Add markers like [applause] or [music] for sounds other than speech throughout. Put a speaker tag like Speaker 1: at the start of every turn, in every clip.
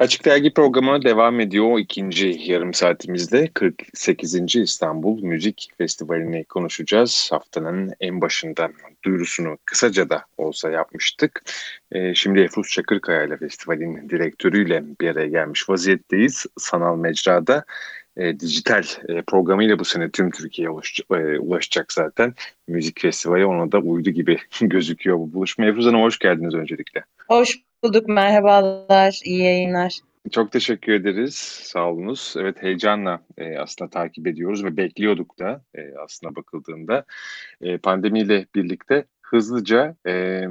Speaker 1: Açık Dergi programına devam ediyor. İkinci yarım saatimizde 48. İstanbul Müzik Festivali'ni konuşacağız. Haftanın en başında duyurusunu kısaca da olsa yapmıştık. Ee, şimdi Efruz Çakırkaya ile festivalin direktörüyle bir araya gelmiş vaziyetteyiz. Sanal mecrada e, dijital e, programıyla bu sene tüm Türkiye'ye ulaş, e, ulaşacak zaten. Müzik festivali ona da uydu gibi [laughs] gözüküyor bu buluşma. Efruz Hanım hoş geldiniz öncelikle.
Speaker 2: Hoş bulduk, merhabalar, iyi yayınlar.
Speaker 1: Çok teşekkür ederiz. Sağ olunuz. Evet heyecanla e, aslında takip ediyoruz ve bekliyorduk da e, aslında bakıldığında. E, pandemiyle birlikte hızlıca e,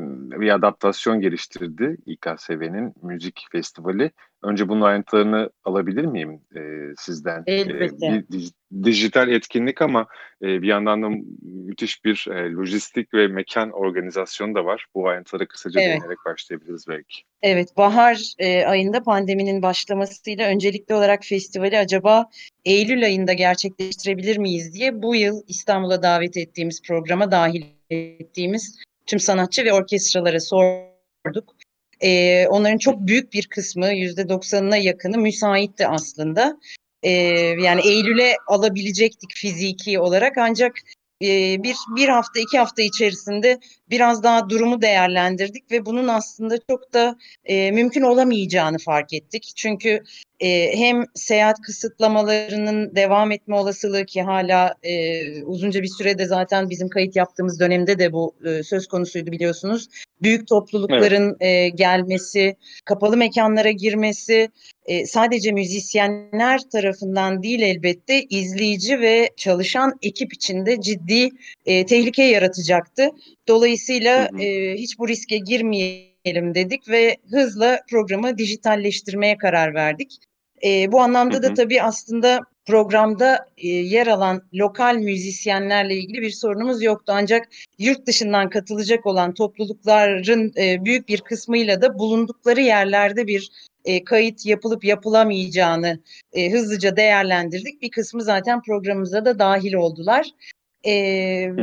Speaker 1: bir adaptasyon geliştirdi İKSV'nin müzik festivali. Önce bunun ayrıntılarını alabilir miyim e, sizden?
Speaker 2: Elbette.
Speaker 1: E, bir dijital etkinlik ama e, bir yandan da müthiş bir e, lojistik ve mekan organizasyonu da var. Bu ayrıntılara kısaca evet. değinerek başlayabiliriz belki.
Speaker 2: Evet, bahar e, ayında pandeminin başlamasıyla öncelikli olarak festivali acaba Eylül ayında gerçekleştirebilir miyiz diye bu yıl İstanbul'a davet ettiğimiz programa dahil ettiğimiz tüm sanatçı ve orkestralara sorduk. Ee, onların çok büyük bir kısmı yüzde doksanına yakını müsaitti aslında. Ee, yani Eylül'e alabilecektik fiziki olarak ancak e, bir, bir hafta iki hafta içerisinde biraz daha durumu değerlendirdik ve bunun aslında çok da e, mümkün olamayacağını fark ettik. Çünkü e, hem seyahat kısıtlamalarının devam etme olasılığı ki hala e, uzunca bir sürede zaten bizim kayıt yaptığımız dönemde de bu e, söz konusuydu biliyorsunuz. Büyük toplulukların evet. e, gelmesi, kapalı mekanlara girmesi e, sadece müzisyenler tarafından değil elbette izleyici ve çalışan ekip içinde ciddi e, tehlike yaratacaktı. Dolayısıyla hı hı. E, hiç bu riske girmeyelim dedik ve hızla programı dijitalleştirmeye karar verdik. E, bu anlamda hı hı. da tabii aslında programda e, yer alan lokal müzisyenlerle ilgili bir sorunumuz yoktu. Ancak yurt dışından katılacak olan toplulukların e, büyük bir kısmıyla da bulundukları yerlerde bir e, kayıt yapılıp yapılamayacağını e, hızlıca değerlendirdik. Bir kısmı zaten programımıza da dahil oldular. E,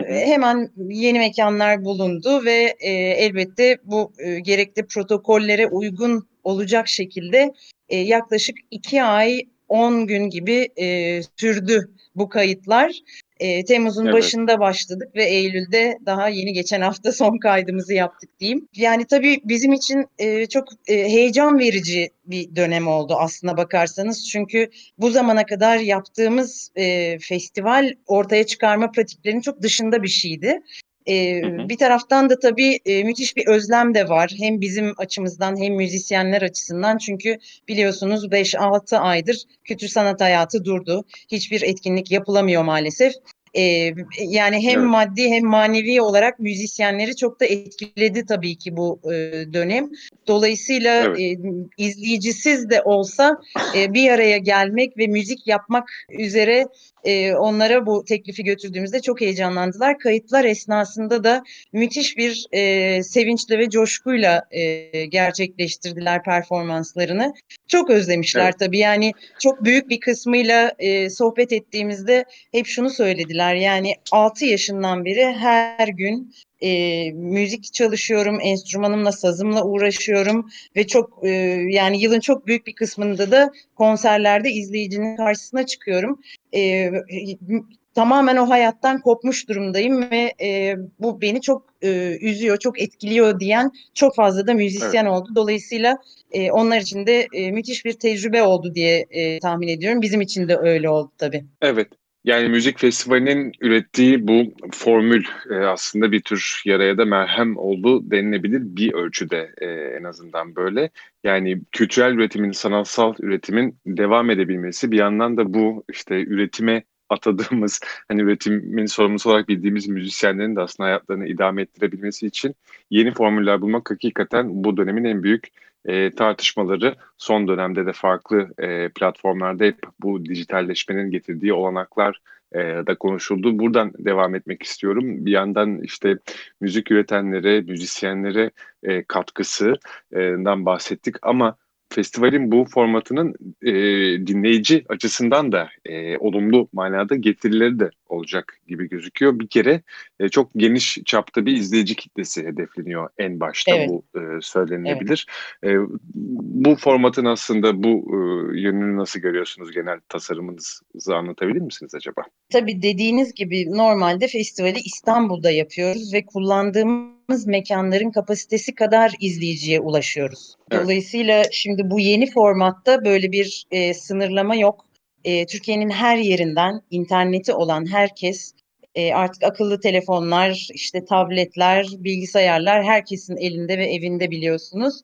Speaker 2: hemen yeni mekanlar bulundu ve e, elbette bu e, gerekli protokollere uygun olacak şekilde e, yaklaşık iki ay 10 gün gibi e, sürdü bu kayıtlar. E, Temmuz'un evet. başında başladık ve Eylül'de daha yeni geçen hafta son kaydımızı yaptık diyeyim. Yani tabii bizim için e, çok e, heyecan verici bir dönem oldu aslına bakarsanız. Çünkü bu zamana kadar yaptığımız e, festival ortaya çıkarma pratiklerinin çok dışında bir şeydi. E, hı hı. Bir taraftan da tabii e, müthiş bir özlem de var. Hem bizim açımızdan hem müzisyenler açısından. Çünkü biliyorsunuz 5-6 aydır kültür sanat hayatı durdu. Hiçbir etkinlik yapılamıyor maalesef. Ee, yani hem evet. maddi hem manevi olarak müzisyenleri çok da etkiledi tabii ki bu e, dönem. Dolayısıyla evet. e, izleyicisiz de olsa e, bir araya gelmek ve müzik yapmak üzere e, onlara bu teklifi götürdüğümüzde çok heyecanlandılar. Kayıtlar esnasında da müthiş bir e, sevinçle ve coşkuyla e, gerçekleştirdiler performanslarını. Çok özlemişler evet. tabii yani çok büyük bir kısmıyla e, sohbet ettiğimizde hep şunu söylediler yani 6 yaşından beri her gün e, müzik çalışıyorum, enstrümanımla, sazımla uğraşıyorum ve çok e, yani yılın çok büyük bir kısmında da konserlerde izleyicinin karşısına çıkıyorum. E, tamamen o hayattan kopmuş durumdayım ve e, bu beni çok e, üzüyor, çok etkiliyor diyen çok fazla da müzisyen evet. oldu. Dolayısıyla e, onlar için de e, müthiş bir tecrübe oldu diye e, tahmin ediyorum. Bizim için de öyle oldu tabii.
Speaker 1: Evet. Yani müzik festivalinin ürettiği bu formül e, aslında bir tür yaraya da merhem oldu denilebilir bir ölçüde e, en azından böyle. Yani kültürel üretimin, sanatsal üretimin devam edebilmesi bir yandan da bu işte üretime atadığımız [laughs] hani üretimin sorumlusu olarak bildiğimiz müzisyenlerin de aslında hayatlarını idame ettirebilmesi için yeni formüller bulmak hakikaten bu dönemin en büyük e, tartışmaları son dönemde de farklı e, platformlarda hep bu dijitalleşmenin getirdiği olanaklar e, da konuşuldu. Buradan devam etmek istiyorum. Bir yandan işte müzik üretenlere, müzisyenlere e, katkısından bahsettik ama festivalin bu formatının e, dinleyici açısından da e, olumlu manada getirileri de olacak gibi gözüküyor. Bir kere e, çok geniş çapta bir izleyici kitlesi hedefleniyor en başta
Speaker 2: Evet.
Speaker 1: bu e, söylenilebilir. E, bu formatın aslında bu e, yönünü nasıl görüyorsunuz? Genel tasarımınızı anlatabilir misiniz acaba?
Speaker 2: Tabii dediğiniz gibi normalde festivali İstanbul'da yapıyoruz ve kullandığımız mekanların kapasitesi kadar izleyiciye ulaşıyoruz.
Speaker 1: Evet.
Speaker 2: Dolayısıyla şimdi bu yeni formatta böyle bir e, sınırlama yok. E, Türkiye'nin her yerinden interneti olan herkes e, artık akıllı telefonlar, işte tabletler, bilgisayarlar herkesin elinde ve evinde biliyorsunuz.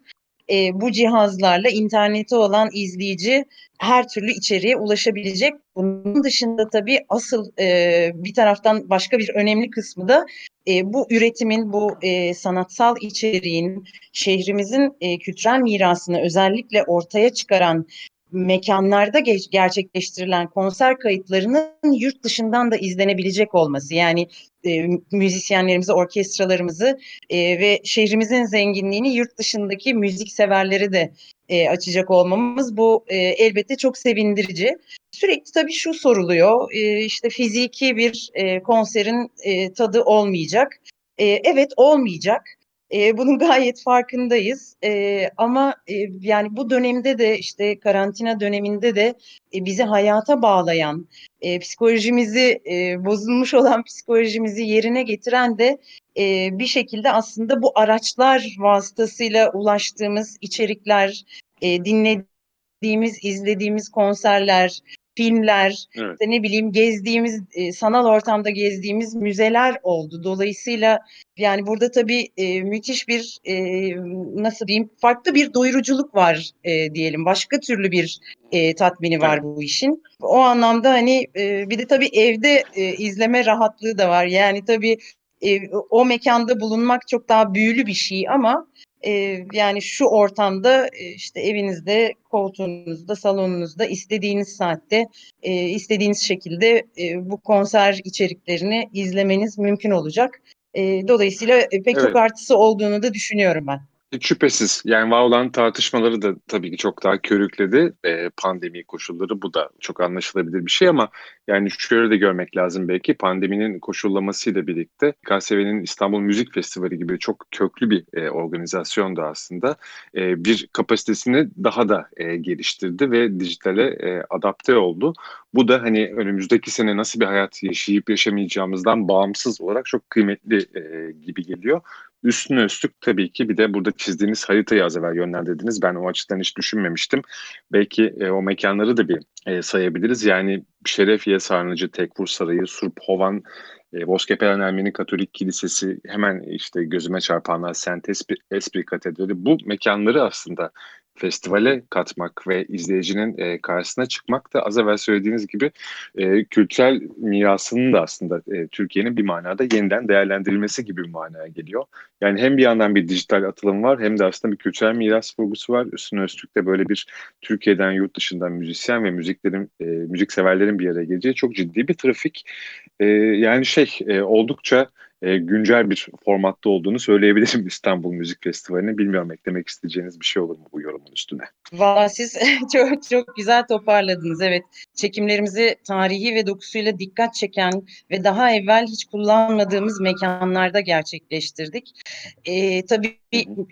Speaker 2: E, bu cihazlarla interneti olan izleyici her türlü içeriğe ulaşabilecek. Bunun dışında tabii asıl e, bir taraftan başka bir önemli kısmı da e, bu üretimin, bu e, sanatsal içeriğin şehrimizin e, kültürel mirasını özellikle ortaya çıkaran mekanlarda geç, gerçekleştirilen konser kayıtlarının yurt dışından da izlenebilecek olması. Yani e, müzisyenlerimizi, orkestralarımızı e, ve şehrimizin zenginliğini yurt dışındaki müzik severleri de e, açacak olmamız bu e, elbette çok sevindirici. Sürekli tabii şu soruluyor, e, işte fiziki bir e, konserin e, tadı olmayacak. E, evet olmayacak. E, bunun gayet farkındayız. E, ama e, yani bu dönemde de işte karantina döneminde de e, bizi hayata bağlayan, e, psikolojimizi e, bozulmuş olan psikolojimizi yerine getiren de e, bir şekilde aslında bu araçlar vasıtasıyla ulaştığımız içerikler, e, dinlediğimiz, izlediğimiz konserler, filmler,
Speaker 1: Evet.
Speaker 2: işte ne bileyim gezdiğimiz, e, sanal ortamda gezdiğimiz müzeler oldu. Dolayısıyla yani burada tabii e, müthiş bir e, nasıl diyeyim farklı bir doyuruculuk var e, diyelim. Başka türlü bir e, tatmini var
Speaker 1: Evet.
Speaker 2: bu işin. O anlamda hani e, bir de tabii evde e, izleme rahatlığı da var. Yani tabii e, o mekanda bulunmak çok daha büyülü bir şey ama e, yani şu ortamda e, işte evinizde, koltuğunuzda, salonunuzda istediğiniz saatte, e, istediğiniz şekilde e, bu konser içeriklerini izlemeniz mümkün olacak. E, dolayısıyla pek
Speaker 1: Evet.
Speaker 2: çok artısı olduğunu da düşünüyorum ben.
Speaker 1: Hiç Şüphesiz. Yani var olan tartışmaları da tabii ki çok daha körükledi. Ee, pandemi koşulları bu da çok anlaşılabilir bir şey ama yani şöyle de görmek lazım belki pandeminin koşullamasıyla birlikte KSV'nin İstanbul Müzik Festivali gibi çok köklü bir e, organizasyon da aslında e, bir kapasitesini daha da e, geliştirdi ve dijitale e, adapte oldu. Bu da hani önümüzdeki sene nasıl bir hayat yaşayıp yaşamayacağımızdan bağımsız olarak çok kıymetli e, gibi geliyor. Üstüne üstlük tabii ki bir de burada çizdiğiniz haritayı az evvel yönlendirdiniz. Ben o açıdan hiç düşünmemiştim. Belki e, o mekanları da bir e, sayabiliriz. Yani Şerefiye Sarnıcı, Tekfur Sarayı, Surp Hovan, e, Bozkepelen Ermeni Katolik Kilisesi, hemen işte gözüme çarpanlar Saint Esprit Katedrali. Bu mekanları aslında festivale katmak ve izleyicinin e, karşısına çıkmak da az evvel söylediğiniz gibi e, kültürel mirasının da aslında e, Türkiye'nin bir manada yeniden değerlendirilmesi gibi bir manaya geliyor. Yani hem bir yandan bir dijital atılım var hem de aslında bir kültürel miras vurgusu var. Üstüne üstlük de böyle bir Türkiye'den yurt dışından müzisyen ve müziklerin e, müzik severlerin bir araya geleceği çok ciddi bir trafik. E, yani şey e, oldukça e, güncel bir formatta olduğunu söyleyebilirim [laughs] İstanbul Müzik Festivali'ne. Bilmiyorum eklemek isteyeceğiniz bir şey olur mu bu yorumun üstüne?
Speaker 2: Valla siz [laughs] çok çok güzel toparladınız. Evet, çekimlerimizi tarihi ve dokusuyla dikkat çeken ve daha evvel hiç kullanmadığımız mekanlarda gerçekleştirdik. Ee, tabii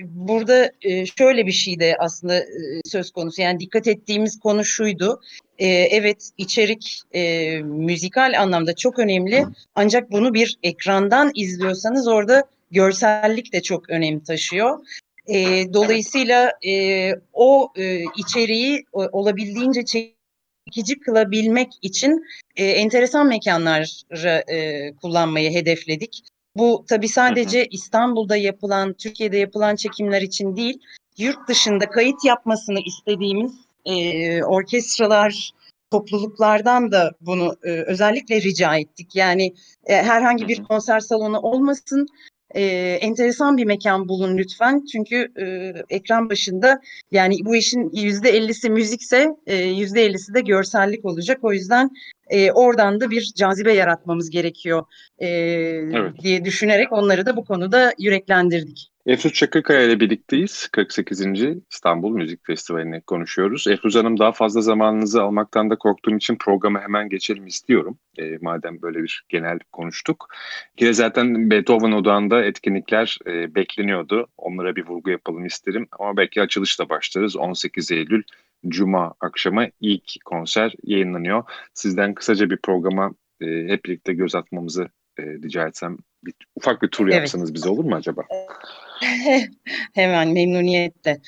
Speaker 2: burada e, şöyle bir şey de aslında e, söz konusu. Yani dikkat ettiğimiz konu şuydu. Ee, evet içerik e, müzikal anlamda çok önemli. Ancak bunu bir ekrandan izliyorsanız orada görsellik de çok önem taşıyor. E, dolayısıyla e, o e, içeriği o, olabildiğince çekici kılabilmek için e, enteresan mekanları e, kullanmayı hedefledik. Bu tabii sadece İstanbul'da yapılan, Türkiye'de yapılan çekimler için değil, yurt dışında kayıt yapmasını istediğimiz e, orkestralar, topluluklardan da bunu e, özellikle rica ettik. Yani e, herhangi bir konser salonu olmasın, e, enteresan bir mekan bulun lütfen. Çünkü e, ekran başında yani bu işin yüzde ellisi müzikse yüzde ellisi de görsellik olacak. O yüzden e, oradan da bir cazibe yaratmamız gerekiyor e,
Speaker 1: Evet.
Speaker 2: diye düşünerek onları da bu konuda yüreklendirdik.
Speaker 1: Efruz Çakırkaya ile birlikteyiz. 48. İstanbul Müzik Festivali'ni konuşuyoruz. Efruz Hanım daha fazla zamanınızı almaktan da korktuğum için programı hemen geçelim istiyorum. E, madem böyle bir genel konuştuk. Yine zaten Beethoven Odağı'nda etkinlikler e, bekleniyordu. Onlara bir vurgu yapalım isterim. Ama belki açılışla başlarız. 18 Eylül Cuma akşamı ilk konser yayınlanıyor. Sizden kısaca bir programa e, hep birlikte göz atmamızı e, rica etsem. Bir, ufak bir tur evet. yapsanız bize olur mu acaba? [laughs]
Speaker 2: Hemen memnuniyetle.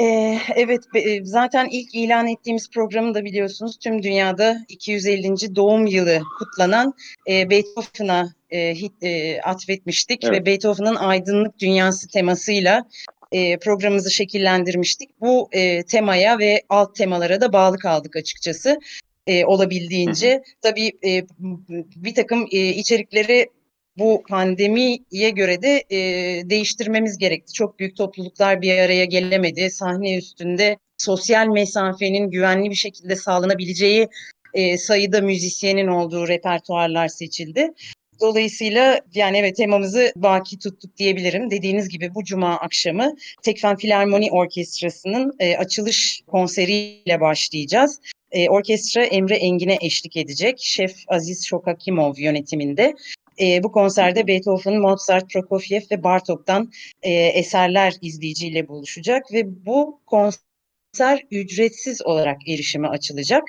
Speaker 2: Ee, evet e, zaten ilk ilan ettiğimiz programı da biliyorsunuz tüm dünyada 250. doğum yılı kutlanan e, Beethoven'a e, e, atfetmiştik evet. ve Beethoven'ın aydınlık dünyası temasıyla e, programımızı şekillendirmiştik. Bu e, temaya ve alt temalara da bağlı kaldık açıkçası e, olabildiğince. Hı hı. Tabii e, bir takım e, içerikleri bu pandemiye göre de e, değiştirmemiz gerekti. Çok büyük topluluklar bir araya gelemedi. Sahne üstünde sosyal mesafenin güvenli bir şekilde sağlanabileceği e, sayıda müzisyenin olduğu repertuarlar seçildi. Dolayısıyla yani evet temamızı baki tuttuk diyebilirim. Dediğiniz gibi bu cuma akşamı Tekfen Filarmoni Orkestrası'nın e, açılış konseriyle başlayacağız. E, orkestra Emre Engin'e eşlik edecek. Şef Aziz Şokakimov yönetiminde. E, bu konserde Beethoven, Mozart, Prokofiev ve Bartok'tan e, eserler izleyiciyle buluşacak ve bu konser ücretsiz olarak erişime açılacak.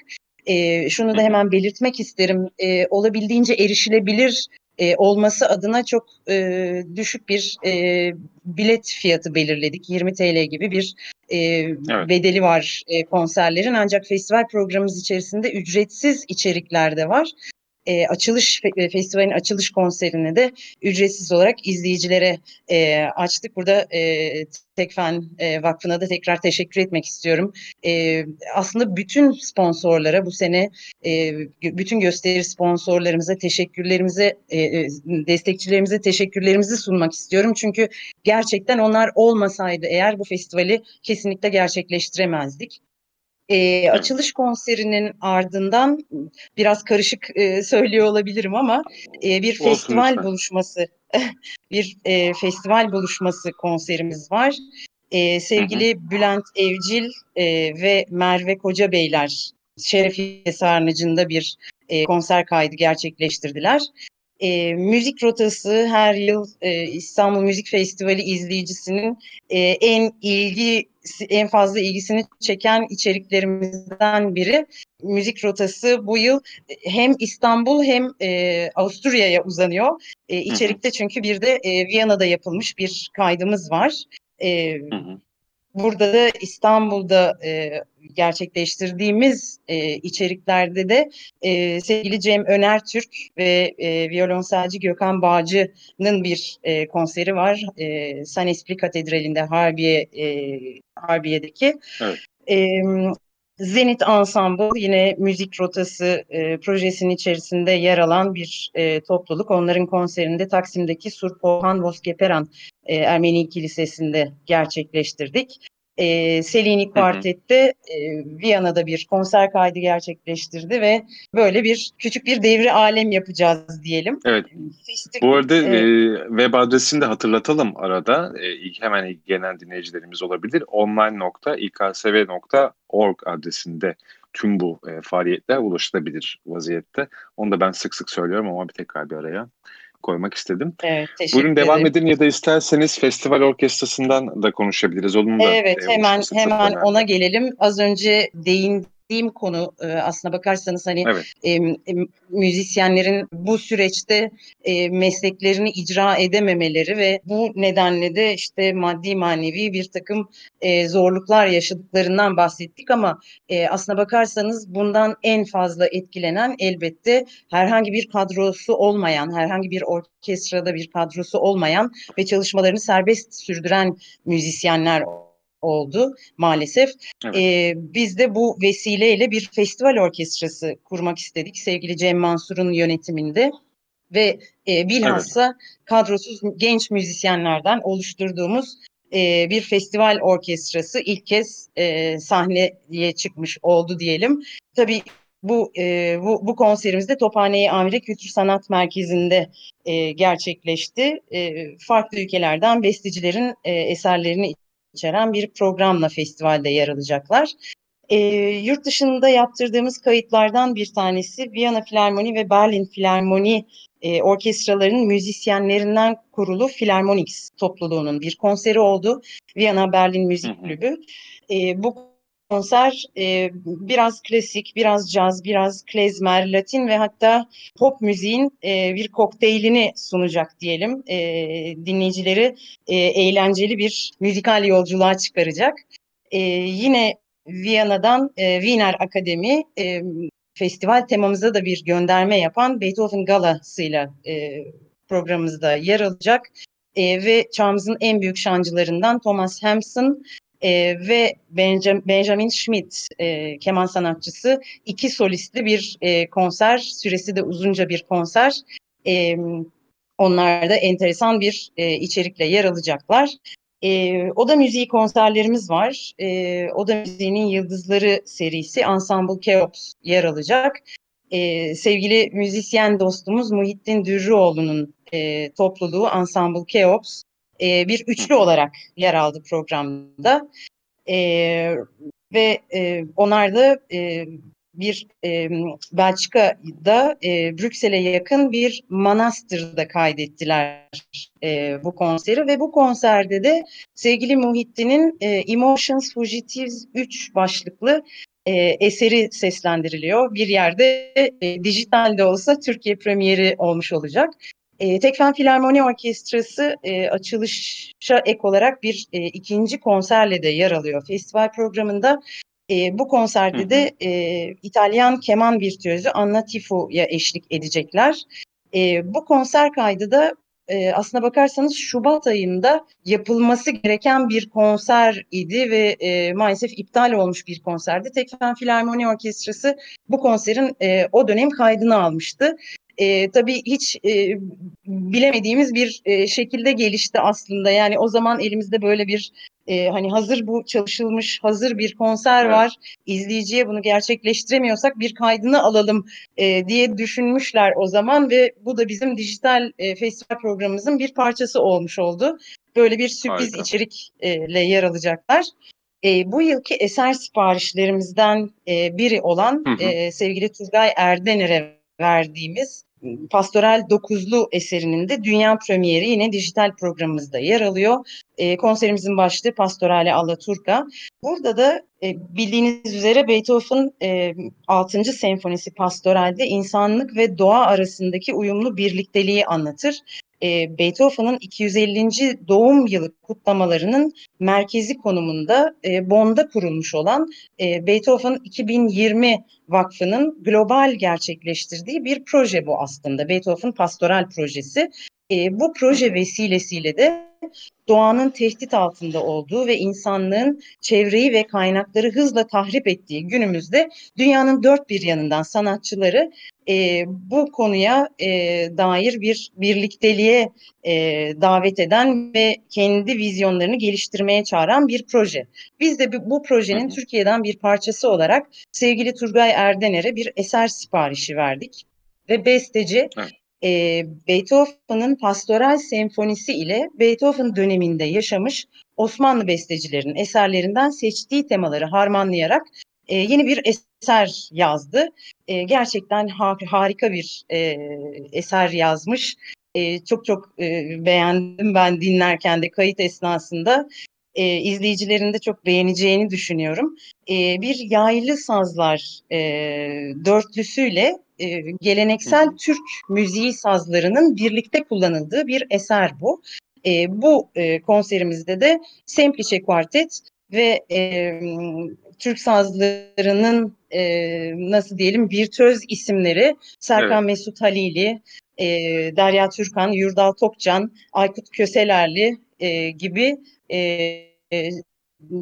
Speaker 2: E, şunu da hemen belirtmek isterim. E, olabildiğince erişilebilir e, olması adına çok e, düşük bir e, bilet fiyatı belirledik. 20 TL gibi bir e, evet. bedeli var e, konserlerin. Ancak festival programımız içerisinde ücretsiz içerikler de var e, açılış e, festivalin açılış konserini de ücretsiz olarak izleyicilere e, açtık. Burada e, Tekfen e, Vakfı'na da tekrar teşekkür etmek istiyorum. E, aslında bütün sponsorlara bu sene e, bütün gösteri sponsorlarımıza teşekkürlerimize e, e, destekçilerimize teşekkürlerimizi sunmak istiyorum. Çünkü gerçekten onlar olmasaydı eğer bu festivali kesinlikle gerçekleştiremezdik. E, açılış konserinin ardından biraz karışık e, söylüyor olabilirim ama e, bir Olsun festival lütfen. buluşması [laughs] bir e, festival buluşması konserimiz var. E, sevgili hı hı. Bülent Evcil e, ve Merve Kocabeyler Şerefiye Sarnıcı'nda bir e, konser kaydı gerçekleştirdiler. E, müzik rotası her yıl e, İstanbul Müzik Festivali izleyicisinin e, en ilgi en fazla ilgisini çeken içeriklerimizden biri. Müzik rotası bu yıl hem İstanbul hem e, Avusturya'ya uzanıyor. E, içerikte çünkü bir de e, Viyana'da yapılmış bir kaydımız var. E, hı hı. Burada da İstanbul'da e, gerçekleştirdiğimiz e, içeriklerde de e, sevgili Cem Öner Türk ve e, violonselci Gökhan Bağcı'nın bir e, konseri var. E, San Esprit Katedrali'nde Harbiye e, Harbiye'deki. Evet. E, Zenit Ensemble yine müzik rotası e, projesinin içerisinde yer alan bir e, topluluk. Onların konserinde Taksim'deki Surpohan Voskeperan e, Ermeni Kilisesi'nde gerçekleştirdik. E, Selini Quartet'te e, Viyana'da bir konser kaydı gerçekleştirdi ve böyle bir küçük bir devri alem yapacağız diyelim.
Speaker 1: Evet. Fistik, Bu arada e, e, web adresini de hatırlatalım arada. E, hemen genel dinleyicilerimiz olabilir. online.iksv.org adresinde tüm bu e, faaliyetler ulaşılabilir vaziyette. Onu da ben sık sık söylüyorum ama bir tekrar bir araya koymak istedim. Evet, Buyurun devam edin ya da isterseniz festival orkestrasından da konuşabiliriz. Onun
Speaker 2: da, evet, e, hemen hemen ona gelelim. Az önce değin bahsettiğim konu e, aslına bakarsanız hani evet. e, müzisyenlerin bu süreçte e, mesleklerini icra edememeleri ve bu nedenle de işte maddi manevi bir takım e, zorluklar yaşadıklarından bahsettik ama e, aslına bakarsanız bundan en fazla etkilenen elbette herhangi bir kadrosu olmayan, herhangi bir orkestrada bir kadrosu olmayan ve çalışmalarını serbest sürdüren müzisyenler oldu maalesef. Evet. Ee, biz de bu vesileyle bir festival orkestrası kurmak istedik sevgili Cem Mansur'un yönetiminde ve e, bilhassa evet. kadrosuz genç müzisyenlerden oluşturduğumuz e, bir festival orkestrası ilk kez e, sahneye çıkmış oldu diyelim. Tabii bu, e, bu, bu konserimizde Tophane'yi Amire Kültür Sanat Merkezi'nde e, gerçekleşti. E, farklı ülkelerden bestecilerin e, eserlerini içeren bir programla festivalde yer alacaklar. E, yurt dışında yaptırdığımız kayıtlardan bir tanesi Viyana Filarmoni ve Berlin Filarmoni e, orkestralarının müzisyenlerinden kurulu Philharmonics topluluğunun bir konseri oldu. Viyana Berlin Müzik Kulübü. E, bu konser e, biraz klasik, biraz caz, biraz klezmer, latin ve hatta pop müziğin e, bir kokteylini sunacak diyelim. E, dinleyicileri e, eğlenceli bir müzikal yolculuğa çıkaracak. E, yine Viyana'dan e, Wiener Akademi e, festival temamıza da bir gönderme yapan Beethoven Galası'yla e, programımızda yer alacak. E, ve çağımızın en büyük şancılarından Thomas Hampson e, ve Benjamin Schmidt e, keman sanatçısı iki solistli bir e, konser süresi de uzunca bir konser. E, onlar da enteresan bir e, içerikle yer alacaklar. E, Oda Müziği konserlerimiz var. E, Oda Müziği'nin Yıldızları serisi Ensemble Keops yer alacak. E, sevgili müzisyen dostumuz Muhittin Dürrüoğlu'nun e, topluluğu Ensemble Keops e, bir üçlü olarak yer aldı programda. E, ve e, onlar da e, bir e, Belçika'da e, Brüksel'e yakın bir manastırda kaydettiler e, bu konseri ve bu konserde de sevgili Muhittin'in e, Emotions Fugitives 3 başlıklı e, eseri seslendiriliyor. Bir yerde e, dijitalde olsa Türkiye premieri olmuş olacak. E, Tekfen Filarmoni Orkestrası e, açılışa ek olarak bir e, ikinci konserle de yer alıyor. Festival programında e, bu konserde hı hı. de e, İtalyan keman virtüözü Anna Tifo'ya eşlik edecekler. E, bu konser kaydı da e, aslına bakarsanız Şubat ayında yapılması gereken bir konser idi ve e, maalesef iptal olmuş bir konserdi. Tekfen Filarmoni Orkestrası bu konserin e, o dönem kaydını almıştı e, tabii hiç e, bilemediğimiz bir e, şekilde gelişti aslında. Yani o zaman elimizde böyle bir e, hani hazır bu çalışılmış hazır bir konser evet. var. İzleyiciye bunu gerçekleştiremiyorsak bir kaydını alalım e, diye düşünmüşler o zaman ve bu da bizim dijital e, festival programımızın bir parçası olmuş oldu. Böyle bir sürpriz Harika. içerikle yer alacaklar. E, bu yılki eser siparişlerimizden e, biri olan hı hı. E, sevgili Turgay Erdener'e verdiğimiz Pastoral Dokuzlu eserinin de dünya premieri yine dijital programımızda yer alıyor. E, konserimizin başlığı Pastorale alla Turca. Burada da e, bildiğiniz üzere Beethoven e, 6. senfonisi Pastoral'de insanlık ve doğa arasındaki uyumlu birlikteliği anlatır e, Beethoven'ın 250. doğum yılı kutlamalarının merkezi konumunda e, Bonn'da kurulmuş olan e, Beethoven 2020 Vakfı'nın global gerçekleştirdiği bir proje bu aslında. Beethoven Pastoral Projesi. E, bu proje vesilesiyle de doğanın tehdit altında olduğu ve insanlığın çevreyi ve kaynakları hızla tahrip ettiği günümüzde dünyanın dört bir yanından sanatçıları e, bu konuya e, dair bir birlikteliğe e, davet eden ve kendi vizyonlarını geliştirmeye çağıran bir proje. Biz de bu projenin Türkiye'den bir parçası olarak sevgili Turgay Erdener'e bir eser siparişi verdik ve besteci e, Beethoven'ın Pastoral Senfonisi ile Beethoven döneminde yaşamış Osmanlı bestecilerin eserlerinden seçtiği temaları harmanlayarak e, yeni bir eser yazdı. E, gerçekten ha harika bir e, eser yazmış. E, çok çok e, beğendim ben dinlerken de kayıt esnasında. E, izleyicilerin de çok beğeneceğini düşünüyorum. E, bir yaylı sazlar e, dörtlüsüyle e, geleneksel Türk müziği sazlarının birlikte kullanıldığı bir eser bu. E, bu e, konserimizde de Semplice Quartet ve e, Türk sazlarının e, nasıl diyelim virtüöz isimleri Serkan evet. Mesut Halili, e, Derya Türkan, Yurdal Tokcan, Aykut Köselerli e, gibi e,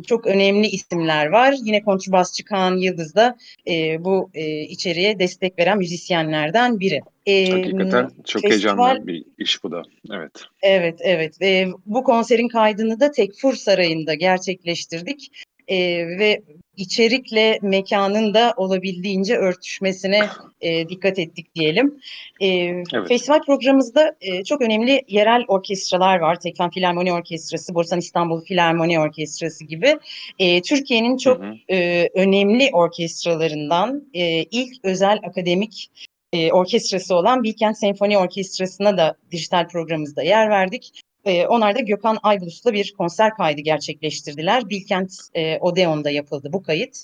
Speaker 2: çok önemli isimler var. Yine kontrbasçı Kaan Yıldız da e, bu e, içeriye destek veren müzisyenlerden biri.
Speaker 1: E, Hakikaten çok festival, heyecanlı bir iş bu da. Evet.
Speaker 2: Evet, evet. E, bu konserin kaydını da Tekfur Sarayı'nda gerçekleştirdik. E, ve içerikle mekanın da olabildiğince örtüşmesine e, dikkat ettik diyelim. E, evet. Festival programımızda e, çok önemli yerel orkestralar var. Tekfen Filarmoni Orkestrası, Borsan İstanbul Filarmoni Orkestrası gibi. E, Türkiye'nin çok hı hı. E, önemli orkestralarından e, ilk özel akademik e, orkestrası olan Bilkent Senfoni Orkestrası'na da dijital programımızda yer verdik. E, onlar da Gökhan Aybulus'la bir konser kaydı gerçekleştirdiler. Bilkent e, Odeon'da yapıldı bu kayıt.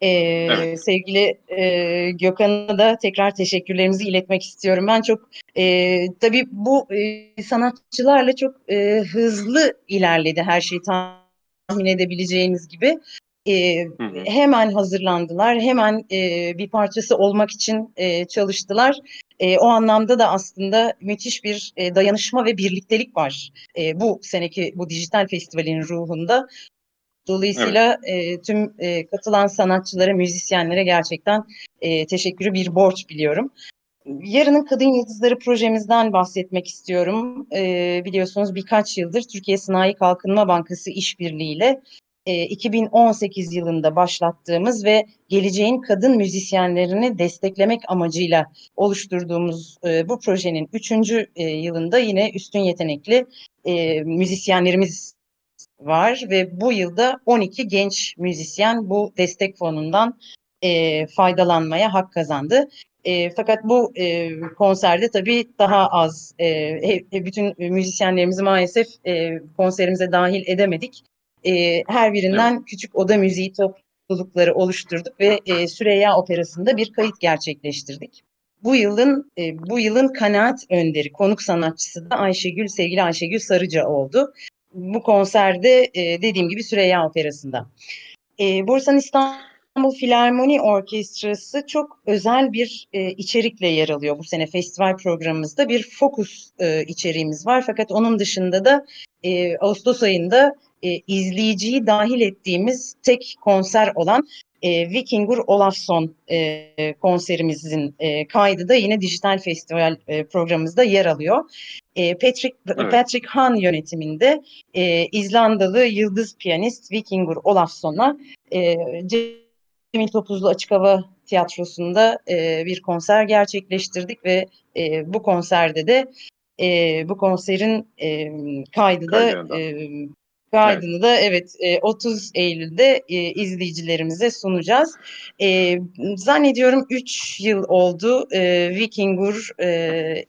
Speaker 2: E, evet. Sevgili e, Gökhan'a da tekrar teşekkürlerimizi iletmek istiyorum. Ben çok e, tabii bu e, sanatçılarla çok e, hızlı ilerledi her şey tahmin edebileceğiniz gibi. E, hı hı. Hemen hazırlandılar, hemen e, bir parçası olmak için e, çalıştılar. E, o anlamda da aslında müthiş bir e, dayanışma ve birliktelik var e, bu seneki bu dijital festivalin ruhunda. Dolayısıyla evet. e, tüm e, katılan sanatçılara, müzisyenlere gerçekten e, teşekkürü bir borç biliyorum. Yarının Kadın Yıldızları projemizden bahsetmek istiyorum. E, biliyorsunuz birkaç yıldır Türkiye Sanayi Kalkınma Bankası işbirliğiyle 2018 yılında başlattığımız ve geleceğin kadın müzisyenlerini desteklemek amacıyla oluşturduğumuz bu projenin üçüncü yılında yine üstün yetenekli müzisyenlerimiz var ve bu yılda 12 genç müzisyen bu destek fonundan faydalanmaya hak kazandı. E, fakat bu e, konserde tabii daha az, e, bütün müzisyenlerimizi maalesef e, konserimize dahil edemedik e, her birinden evet. küçük oda müziği toplulukları oluşturduk ve e, Süreyya Operası'nda bir kayıt gerçekleştirdik. Bu yılın e, bu yılın kanaat önderi konuk sanatçısı da Ayşegül sevgili Ayşegül Sarıca oldu. Bu konserde e, dediğim gibi Süreyya Operası'nda. E, Bursan İstanbul Filarmoni Orkestrası çok özel bir e, içerikle yer alıyor bu sene festival programımızda. Bir fokus e, içeriğimiz var fakat onun dışında da e, Ağustos ayında e, izleyiciyi dahil ettiğimiz tek konser olan e, Vikingur Olafsson e, konserimizin e, kaydı da yine dijital festival e, programımızda yer alıyor. E, Patrick evet. Patrick Han yönetiminde e, İzlandalı yıldız piyanist Vikingur Olafsson'a e, Cemil Topuzlu Açık Hava Tiyatrosu'nda e, bir konser gerçekleştirdik ve e, bu konserde de e, bu konserin e, kaydı da e, Kaydını evet. da evet 30 Eylül'de izleyicilerimize sunacağız. Zannediyorum 3 yıl oldu Vikingur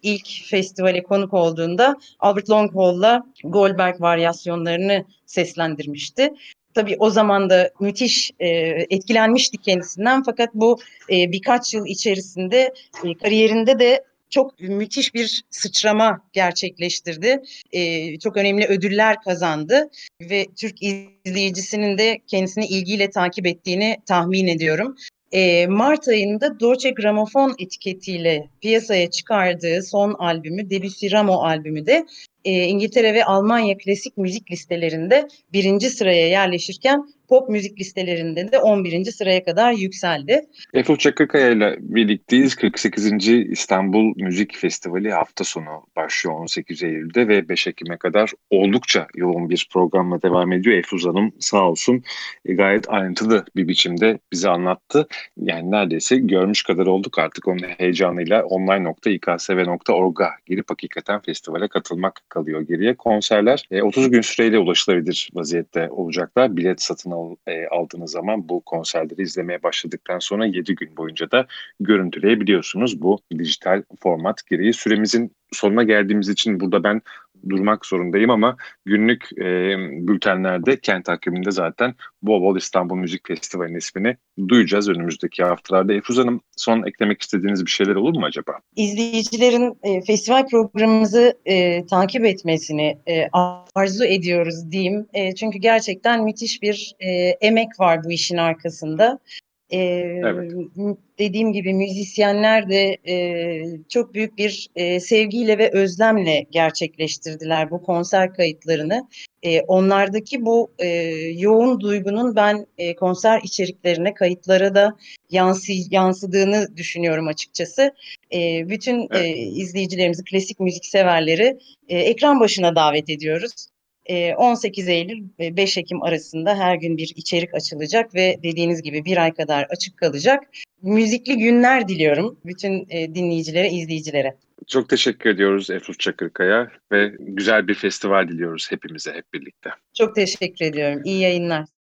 Speaker 2: ilk festivale konuk olduğunda Albert Long Hall'la Goldberg varyasyonlarını seslendirmişti. Tabii o zaman da müthiş e, etkilenmiştik kendisinden fakat bu e, birkaç yıl içerisinde e, kariyerinde de çok müthiş bir sıçrama gerçekleştirdi. E, çok önemli ödüller kazandı ve Türk izleyicisinin de kendisini ilgiyle takip ettiğini tahmin ediyorum. E, Mart ayında Dolce Gramofon etiketiyle piyasaya çıkardığı son albümü Debussy Ramo albümü de e, İngiltere ve Almanya klasik müzik listelerinde birinci sıraya yerleşirken pop müzik listelerinde de 11. sıraya kadar yükseldi.
Speaker 1: Efo Çakırkaya ile birlikteyiz. 48. İstanbul Müzik Festivali hafta sonu başlıyor 18 Eylül'de ve 5 Ekim'e kadar oldukça yoğun bir programla devam ediyor. Efuz Hanım sağ olsun e, gayet ayrıntılı bir biçimde bize anlattı. Yani neredeyse görmüş kadar olduk artık onun heyecanıyla online.iksv.org'a girip hakikaten festivale katılmak kalıyor geriye. Konserler e, 30 gün süreyle ulaşılabilir vaziyette olacaklar. Bilet satın e, aldığınız zaman bu konserleri izlemeye başladıktan sonra 7 gün boyunca da görüntüleyebiliyorsunuz bu dijital format gereği. Süremizin sonuna geldiğimiz için burada ben durmak zorundayım ama günlük e, bültenlerde kent takviminde zaten bol bol İstanbul Müzik Festivali'nin ismini duyacağız önümüzdeki haftalarda. Efuz Hanım son eklemek istediğiniz bir şeyler olur mu acaba?
Speaker 2: İzleyicilerin e, festival programımızı e, takip etmesini e, arzu ediyoruz diyeyim. E, çünkü gerçekten müthiş bir e, emek var bu işin arkasında. E, evet. Dediğim gibi müzisyenler de e, çok büyük bir e, sevgiyle ve özlemle gerçekleştirdiler bu konser kayıtlarını. E, onlardaki bu e, yoğun duygunun ben e, konser içeriklerine, kayıtlara da yansı, yansıdığını düşünüyorum açıkçası. E, bütün evet. e, izleyicilerimizi, klasik müzik severleri e, ekran başına davet ediyoruz. 18 Eylül ve 5 Ekim arasında her gün bir içerik açılacak ve dediğiniz gibi bir ay kadar açık kalacak. Müzikli günler diliyorum bütün dinleyicilere, izleyicilere.
Speaker 1: Çok teşekkür ediyoruz Efruz Çakırkaya ve güzel bir festival diliyoruz hepimize hep birlikte.
Speaker 2: Çok teşekkür ediyorum. İyi yayınlar.